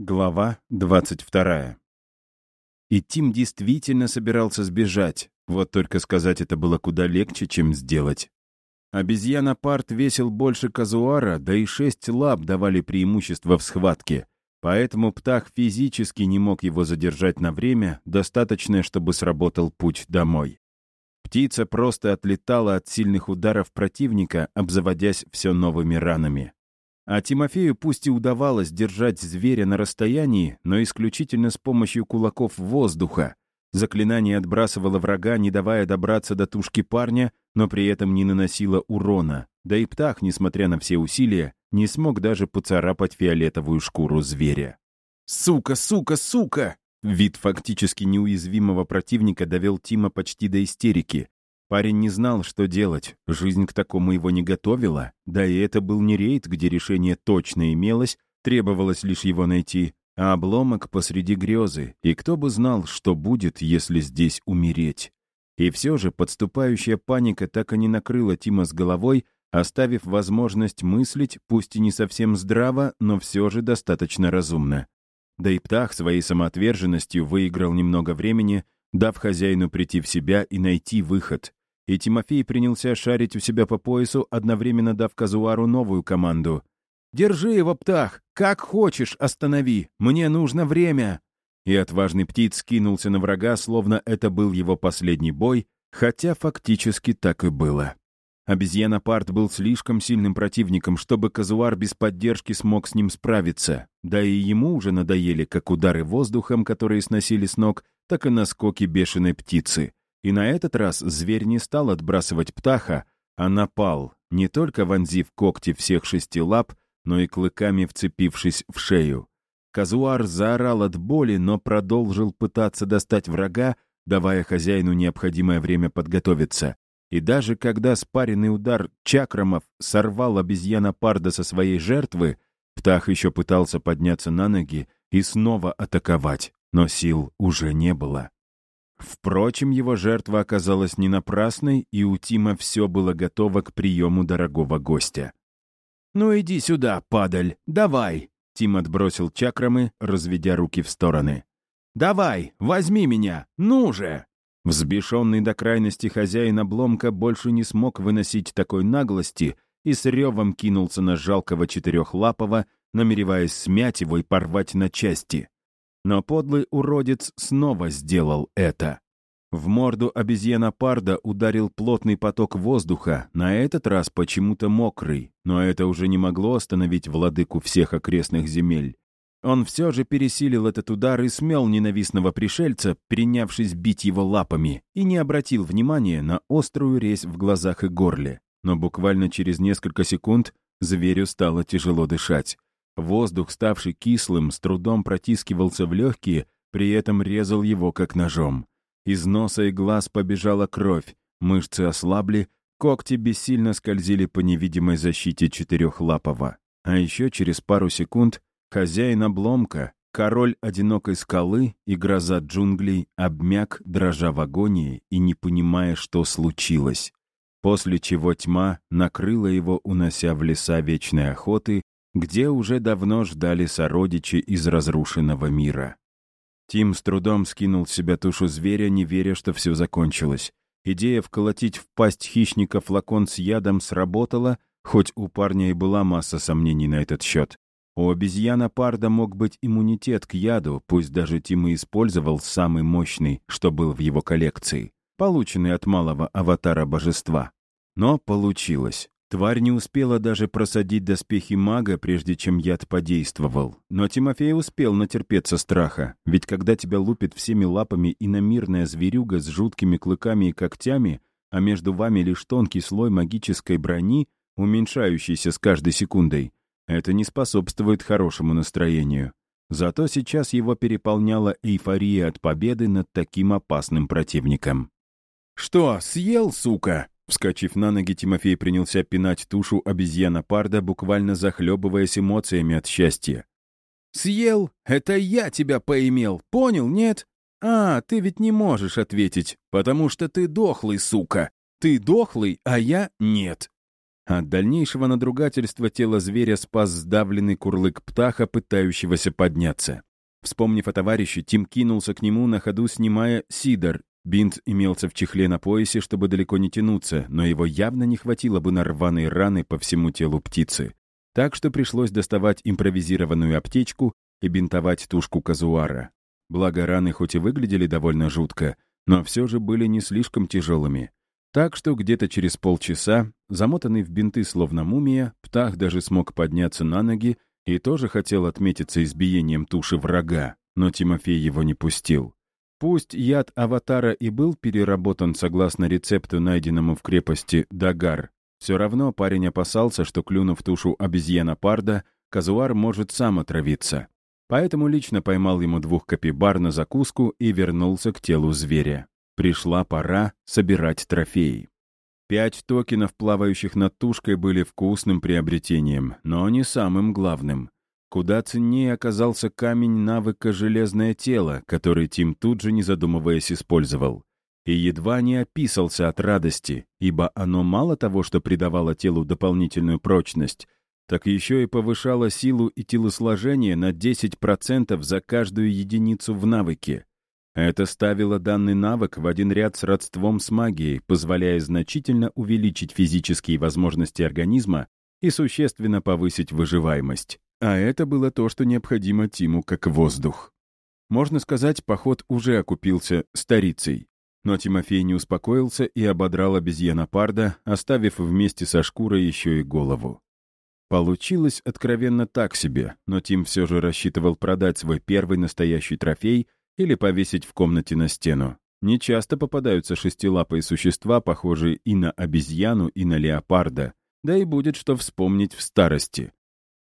Глава 22. И Тим действительно собирался сбежать. Вот только сказать это было куда легче, чем сделать. Обезьяна-парт весил больше казуара, да и шесть лап давали преимущество в схватке. Поэтому птах физически не мог его задержать на время, достаточное, чтобы сработал путь домой. Птица просто отлетала от сильных ударов противника, обзаводясь все новыми ранами. А Тимофею пусть и удавалось держать зверя на расстоянии, но исключительно с помощью кулаков воздуха. Заклинание отбрасывало врага, не давая добраться до тушки парня, но при этом не наносило урона. Да и птах, несмотря на все усилия, не смог даже поцарапать фиолетовую шкуру зверя. «Сука, сука, сука!» Вид фактически неуязвимого противника довел Тима почти до истерики. Парень не знал, что делать. Жизнь к такому его не готовила. Да и это был не рейд, где решение точно имелось, требовалось лишь его найти, а обломок посреди грезы. И кто бы знал, что будет, если здесь умереть. И все же подступающая паника так и не накрыла Тима с головой, оставив возможность мыслить, пусть и не совсем здраво, но все же достаточно разумно. Да и Птах своей самоотверженностью выиграл немного времени, дав хозяину прийти в себя и найти выход. И Тимофей принялся шарить у себя по поясу, одновременно дав Казуару новую команду. «Держи его, птах! Как хочешь, останови! Мне нужно время!» И отважный птиц кинулся на врага, словно это был его последний бой, хотя фактически так и было. Обезьяна-парт был слишком сильным противником, чтобы Казуар без поддержки смог с ним справиться. Да и ему уже надоели как удары воздухом, которые сносили с ног, так и наскоки бешеной птицы. И на этот раз зверь не стал отбрасывать птаха, а напал, не только вонзив когти всех шести лап, но и клыками вцепившись в шею. Казуар заорал от боли, но продолжил пытаться достать врага, давая хозяину необходимое время подготовиться. И даже когда спаренный удар чакрамов сорвал обезьяна Парда со своей жертвы, Птах еще пытался подняться на ноги и снова атаковать, но сил уже не было. Впрочем, его жертва оказалась не напрасной, и у Тима все было готово к приему дорогого гостя. «Ну иди сюда, падаль, давай!» Тим отбросил чакрамы, разведя руки в стороны. «Давай, возьми меня, ну же!» Взбешенный до крайности хозяин обломка больше не смог выносить такой наглости и с ревом кинулся на жалкого четырехлапого, намереваясь смять его и порвать на части. Но подлый уродец снова сделал это. В морду обезьяна Парда ударил плотный поток воздуха, на этот раз почему-то мокрый, но это уже не могло остановить владыку всех окрестных земель. Он все же пересилил этот удар и смел ненавистного пришельца, принявшись бить его лапами, и не обратил внимания на острую резь в глазах и горле. Но буквально через несколько секунд зверю стало тяжело дышать. Воздух, ставший кислым, с трудом протискивался в легкие, при этом резал его как ножом. Из носа и глаз побежала кровь, мышцы ослабли, когти бессильно скользили по невидимой защите четырехлапого. А еще через пару секунд Хозяин обломка, король одинокой скалы и гроза джунглей обмяк, дрожа в агонии и не понимая, что случилось. После чего тьма накрыла его, унося в леса вечной охоты, где уже давно ждали сородичи из разрушенного мира. Тим с трудом скинул с себя тушу зверя, не веря, что все закончилось. Идея вколотить в пасть хищника флакон с ядом сработала, хоть у парня и была масса сомнений на этот счет. У обезьяна Парда мог быть иммунитет к яду, пусть даже Тим и использовал самый мощный, что был в его коллекции, полученный от малого аватара божества. Но получилось. Тварь не успела даже просадить доспехи мага, прежде чем яд подействовал. Но Тимофей успел натерпеться страха, ведь когда тебя лупит всеми лапами иномирная зверюга с жуткими клыками и когтями, а между вами лишь тонкий слой магической брони, уменьшающийся с каждой секундой, это не способствует хорошему настроению. Зато сейчас его переполняла эйфория от победы над таким опасным противником. «Что, съел, сука?» Вскочив на ноги, Тимофей принялся пинать тушу обезьяна-парда, буквально захлебываясь эмоциями от счастья. «Съел? Это я тебя поимел, понял, нет? А, ты ведь не можешь ответить, потому что ты дохлый, сука. Ты дохлый, а я нет. От дальнейшего надругательства тело зверя спас сдавленный курлык птаха, пытающегося подняться. Вспомнив о товарище, Тим кинулся к нему на ходу, снимая сидор. Бинт имелся в чехле на поясе, чтобы далеко не тянуться, но его явно не хватило бы на рваные раны по всему телу птицы. Так что пришлось доставать импровизированную аптечку и бинтовать тушку казуара. Благо, раны хоть и выглядели довольно жутко, но все же были не слишком тяжелыми. Так что где-то через полчаса, замотанный в бинты словно мумия, Птах даже смог подняться на ноги и тоже хотел отметиться избиением туши врага, но Тимофей его не пустил. Пусть яд аватара и был переработан согласно рецепту, найденному в крепости Дагар, все равно парень опасался, что, клюнув тушу обезьяна Парда, казуар может сам отравиться. Поэтому лично поймал ему двух капибар на закуску и вернулся к телу зверя. Пришла пора собирать трофеи. Пять токенов, плавающих над тушкой, были вкусным приобретением, но не самым главным. Куда ценнее оказался камень навыка «Железное тело», который Тим тут же, не задумываясь, использовал. И едва не описался от радости, ибо оно мало того, что придавало телу дополнительную прочность, так еще и повышало силу и телосложение на 10% за каждую единицу в навыке. Это ставило данный навык в один ряд с родством с магией, позволяя значительно увеличить физические возможности организма и существенно повысить выживаемость. А это было то, что необходимо Тиму как воздух. Можно сказать, поход уже окупился старицей. Но Тимофей не успокоился и ободрал обезьяна парда, оставив вместе со шкурой еще и голову. Получилось откровенно так себе, но Тим все же рассчитывал продать свой первый настоящий трофей или повесить в комнате на стену. Не часто попадаются шестилапые существа, похожие и на обезьяну, и на леопарда, да и будет что вспомнить в старости.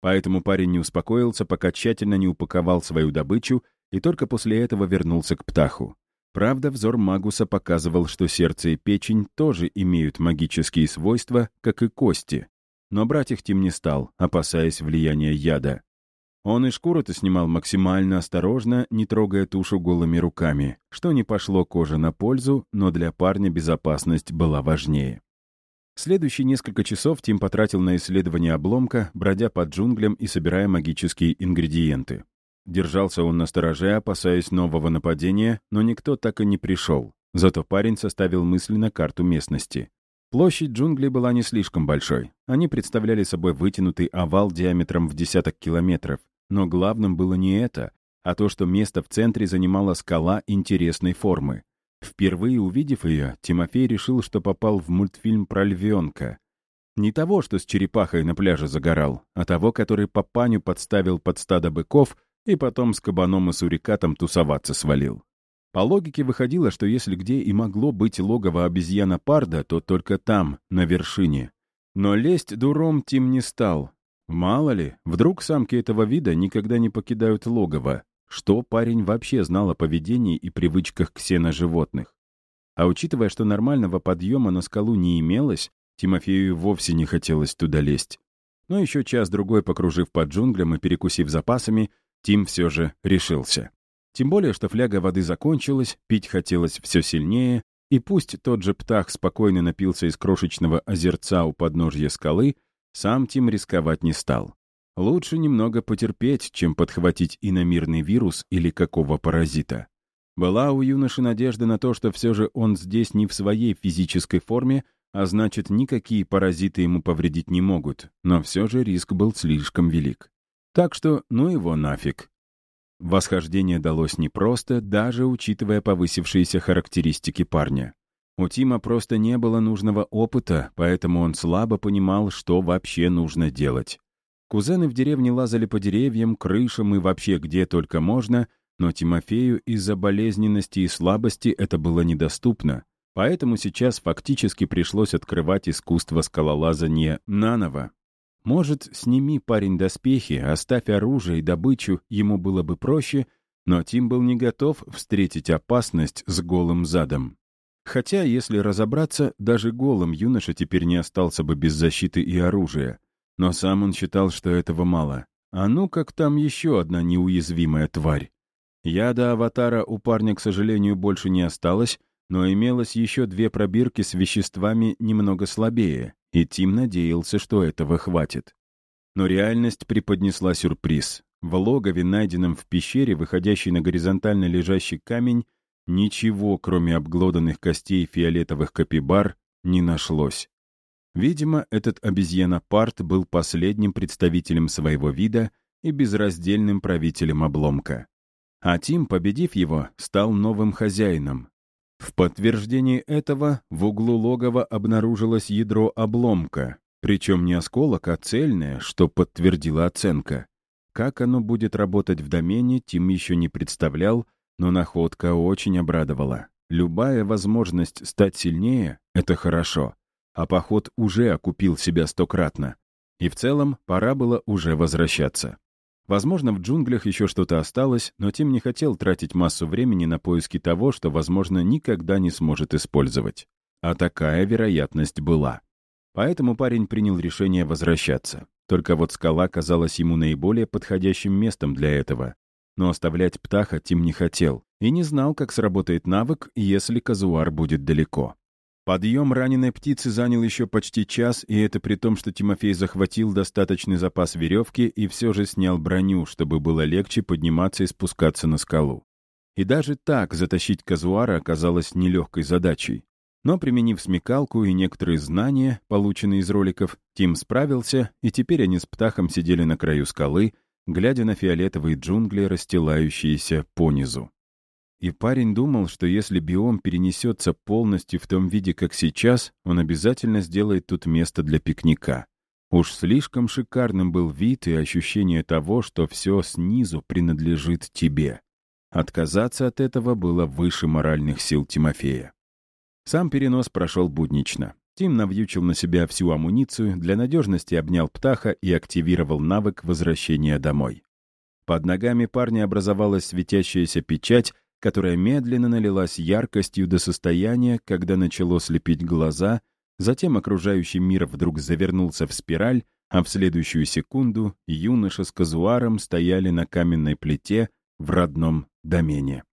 Поэтому парень не успокоился, пока тщательно не упаковал свою добычу и только после этого вернулся к птаху. Правда, взор Магуса показывал, что сердце и печень тоже имеют магические свойства, как и кости. Но брать их Тим не стал, опасаясь влияния яда. Он и шкуру-то снимал максимально осторожно, не трогая тушу голыми руками, что не пошло коже на пользу, но для парня безопасность была важнее. Следующие несколько часов Тим потратил на исследование обломка, бродя по джунглям и собирая магические ингредиенты. Держался он на стороже, опасаясь нового нападения, но никто так и не пришел. Зато парень составил мысленно карту местности. Площадь джунглей была не слишком большой. Они представляли собой вытянутый овал диаметром в десяток километров. Но главным было не это, а то, что место в центре занимала скала интересной формы. Впервые увидев ее, Тимофей решил, что попал в мультфильм про львенка. Не того, что с черепахой на пляже загорал, а того, который папаню подставил под стадо быков и потом с кабаном и сурикатом тусоваться свалил. По логике выходило, что если где и могло быть логово обезьяна Парда, то только там, на вершине. Но лезть дуром Тим не стал. Мало ли, вдруг самки этого вида никогда не покидают логово. Что парень вообще знал о поведении и привычках ксеноживотных? А учитывая, что нормального подъема на скалу не имелось, Тимофею вовсе не хотелось туда лезть. Но еще час-другой покружив по джунглям и перекусив запасами, Тим все же решился. Тем более, что фляга воды закончилась, пить хотелось все сильнее, и пусть тот же птах спокойно напился из крошечного озерца у подножья скалы, сам Тим рисковать не стал. Лучше немного потерпеть, чем подхватить иномирный вирус или какого паразита. Была у юноши надежда на то, что все же он здесь не в своей физической форме, а значит, никакие паразиты ему повредить не могут, но все же риск был слишком велик. Так что ну его нафиг. Восхождение далось непросто, даже учитывая повысившиеся характеристики парня. У Тима просто не было нужного опыта, поэтому он слабо понимал, что вообще нужно делать. Кузены в деревне лазали по деревьям, крышам и вообще где только можно, но Тимофею из-за болезненности и слабости это было недоступно. Поэтому сейчас фактически пришлось открывать искусство скалолазания наново. Может, сними парень доспехи, оставь оружие и добычу, ему было бы проще, но Тим был не готов встретить опасность с голым задом. Хотя, если разобраться, даже голым юноша теперь не остался бы без защиты и оружия. Но сам он считал, что этого мало. А ну как там еще одна неуязвимая тварь. Яда аватара у парня, к сожалению, больше не осталось, но имелось еще две пробирки с веществами немного слабее, и Тим надеялся, что этого хватит. Но реальность преподнесла сюрприз. В логове, найденном в пещере, выходящей на горизонтально лежащий камень, ничего, кроме обглоданных костей фиолетовых капибар, не нашлось. Видимо, этот обезьянопарт был последним представителем своего вида и безраздельным правителем обломка. А Тим, победив его, стал новым хозяином. В подтверждении этого в углу логова обнаружилось ядро обломка, причем не осколок, а цельное, что подтвердила оценка. Как оно будет работать в домене, Тим еще не представлял, но находка очень обрадовала. Любая возможность стать сильнее — это хорошо. А поход уже окупил себя стократно. И в целом пора было уже возвращаться. Возможно, в джунглях еще что-то осталось, но Тим не хотел тратить массу времени на поиски того, что, возможно, никогда не сможет использовать. А такая вероятность была. Поэтому парень принял решение возвращаться. Только вот скала казалась ему наиболее подходящим местом для этого. Но оставлять птаха Тим не хотел и не знал, как сработает навык, если казуар будет далеко. Подъем раненой птицы занял еще почти час, и это при том, что Тимофей захватил достаточный запас веревки и все же снял броню, чтобы было легче подниматься и спускаться на скалу. И даже так затащить казуара оказалось нелегкой задачей. Но, применив смекалку и некоторые знания, полученные из роликов, Тим справился, и теперь они с птахом сидели на краю скалы, глядя на фиолетовые джунгли, расстилающиеся понизу. И парень думал, что если биом перенесется полностью в том виде, как сейчас, он обязательно сделает тут место для пикника. Уж слишком шикарным был вид и ощущение того, что все снизу принадлежит тебе. Отказаться от этого было выше моральных сил Тимофея. Сам перенос прошел буднично. Тим навьючил на себя всю амуницию, для надежности обнял птаха и активировал навык возвращения домой. Под ногами парня образовалась светящаяся печать, которая медленно налилась яркостью до состояния, когда начало слепить глаза, затем окружающий мир вдруг завернулся в спираль, а в следующую секунду юноша с казуаром стояли на каменной плите в родном домене.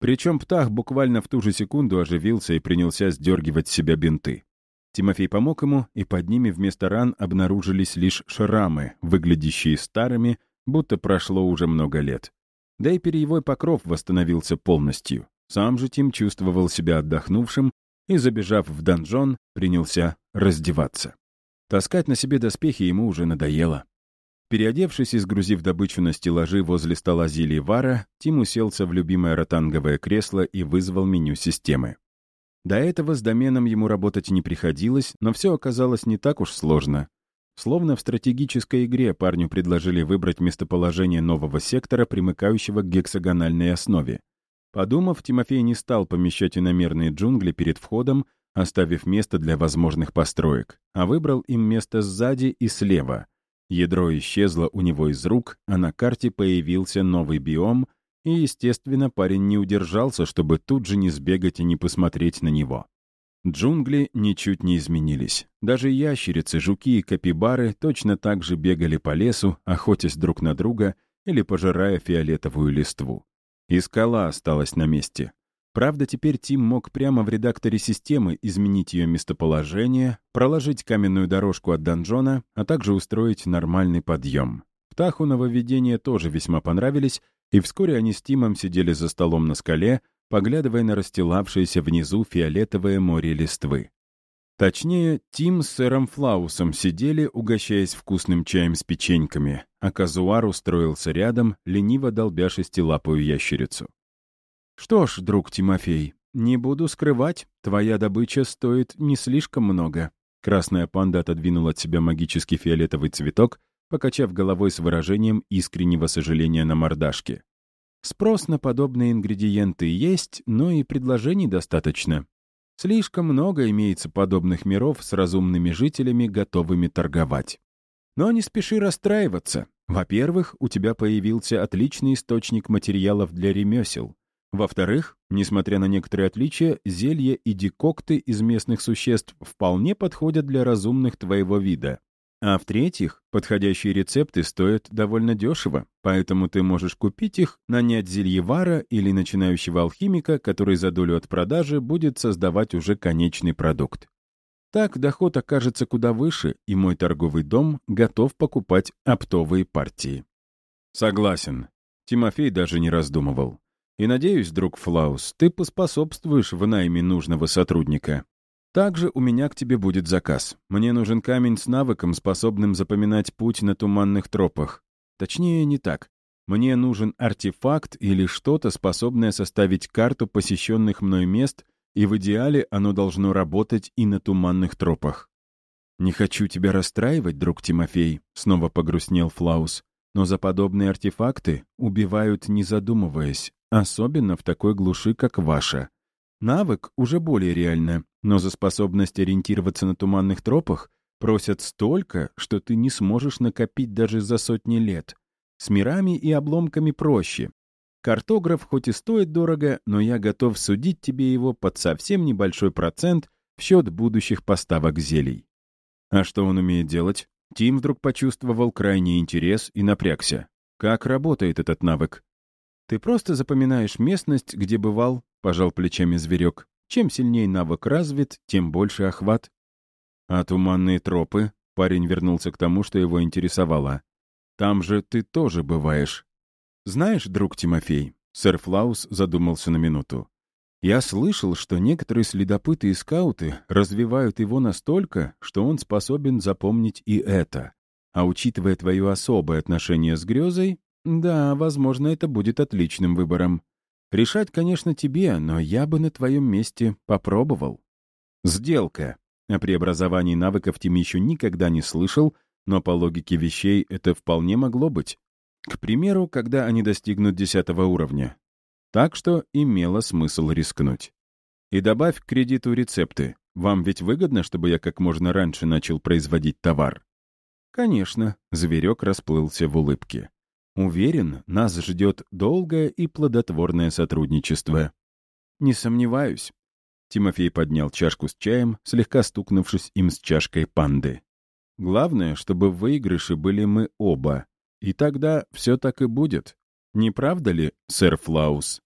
Причем птах буквально в ту же секунду оживился и принялся сдергивать с себя бинты. Тимофей помог ему, и под ними вместо ран обнаружились лишь шрамы, выглядящие старыми, будто прошло уже много лет. Да и перьевой покров восстановился полностью. Сам же Тим чувствовал себя отдохнувшим и, забежав в донжон, принялся раздеваться. Таскать на себе доспехи ему уже надоело. Переодевшись и сгрузив добычу на стеллажи возле стола Вара, Тим уселся в любимое ротанговое кресло и вызвал меню системы. До этого с доменом ему работать не приходилось, но все оказалось не так уж сложно. Словно в стратегической игре парню предложили выбрать местоположение нового сектора, примыкающего к гексагональной основе. Подумав, Тимофей не стал помещать иномерные джунгли перед входом, оставив место для возможных построек, а выбрал им место сзади и слева. Ядро исчезло у него из рук, а на карте появился новый биом, и, естественно, парень не удержался, чтобы тут же не сбегать и не посмотреть на него. Джунгли ничуть не изменились. Даже ящерицы, жуки и капибары точно так же бегали по лесу, охотясь друг на друга или пожирая фиолетовую листву. И скала осталась на месте. Правда, теперь Тим мог прямо в редакторе системы изменить ее местоположение, проложить каменную дорожку от донжона, а также устроить нормальный подъем. Птаху нововведения тоже весьма понравились, и вскоре они с Тимом сидели за столом на скале, поглядывая на расстилавшееся внизу фиолетовое море листвы. Точнее, Тим с сэром Флаусом сидели, угощаясь вкусным чаем с печеньками, а Казуар устроился рядом, лениво долбя шестилапую ящерицу. «Что ж, друг Тимофей, не буду скрывать, твоя добыча стоит не слишком много». Красная панда отодвинула от себя магический фиолетовый цветок, покачав головой с выражением искреннего сожаления на мордашке. Спрос на подобные ингредиенты есть, но и предложений достаточно. Слишком много имеется подобных миров с разумными жителями, готовыми торговать. Но не спеши расстраиваться. Во-первых, у тебя появился отличный источник материалов для ремесел. Во-вторых, несмотря на некоторые отличия, зелья и декокты из местных существ вполне подходят для разумных твоего вида. А в-третьих, подходящие рецепты стоят довольно дешево, поэтому ты можешь купить их, нанять зельевара или начинающего алхимика, который за долю от продажи будет создавать уже конечный продукт. Так доход окажется куда выше, и мой торговый дом готов покупать оптовые партии. Согласен. Тимофей даже не раздумывал. И надеюсь, друг Флаус, ты поспособствуешь в найме нужного сотрудника. Также у меня к тебе будет заказ. Мне нужен камень с навыком, способным запоминать путь на туманных тропах. Точнее, не так. Мне нужен артефакт или что-то, способное составить карту посещенных мной мест, и в идеале оно должно работать и на туманных тропах. «Не хочу тебя расстраивать, друг Тимофей», — снова погрустнел Флаус, «но за подобные артефакты убивают, не задумываясь, особенно в такой глуши, как ваша. Навык уже более реально, но за способность ориентироваться на туманных тропах просят столько, что ты не сможешь накопить даже за сотни лет. С мирами и обломками проще. Картограф хоть и стоит дорого, но я готов судить тебе его под совсем небольшой процент в счет будущих поставок зелий. А что он умеет делать? Тим вдруг почувствовал крайний интерес и напрягся. Как работает этот навык? Ты просто запоминаешь местность, где бывал, — пожал плечами зверек. «Чем сильнее навык развит, тем больше охват». «А туманные тропы?» — парень вернулся к тому, что его интересовало. «Там же ты тоже бываешь». «Знаешь, друг Тимофей», — сэр Флаус задумался на минуту, «я слышал, что некоторые следопыты и скауты развивают его настолько, что он способен запомнить и это. А учитывая твое особое отношение с грезой, да, возможно, это будет отличным выбором. Решать, конечно, тебе, но я бы на твоем месте попробовал. Сделка. О преобразовании навыков Тим еще никогда не слышал, но по логике вещей это вполне могло быть. К примеру, когда они достигнут десятого уровня. Так что имело смысл рискнуть. И добавь к кредиту рецепты. Вам ведь выгодно, чтобы я как можно раньше начал производить товар? Конечно, зверек расплылся в улыбке. Уверен, нас ждет долгое и плодотворное сотрудничество. Не сомневаюсь. Тимофей поднял чашку с чаем, слегка стукнувшись им с чашкой панды. Главное, чтобы в выигрыше были мы оба. И тогда все так и будет. Не правда ли, сэр Флаус?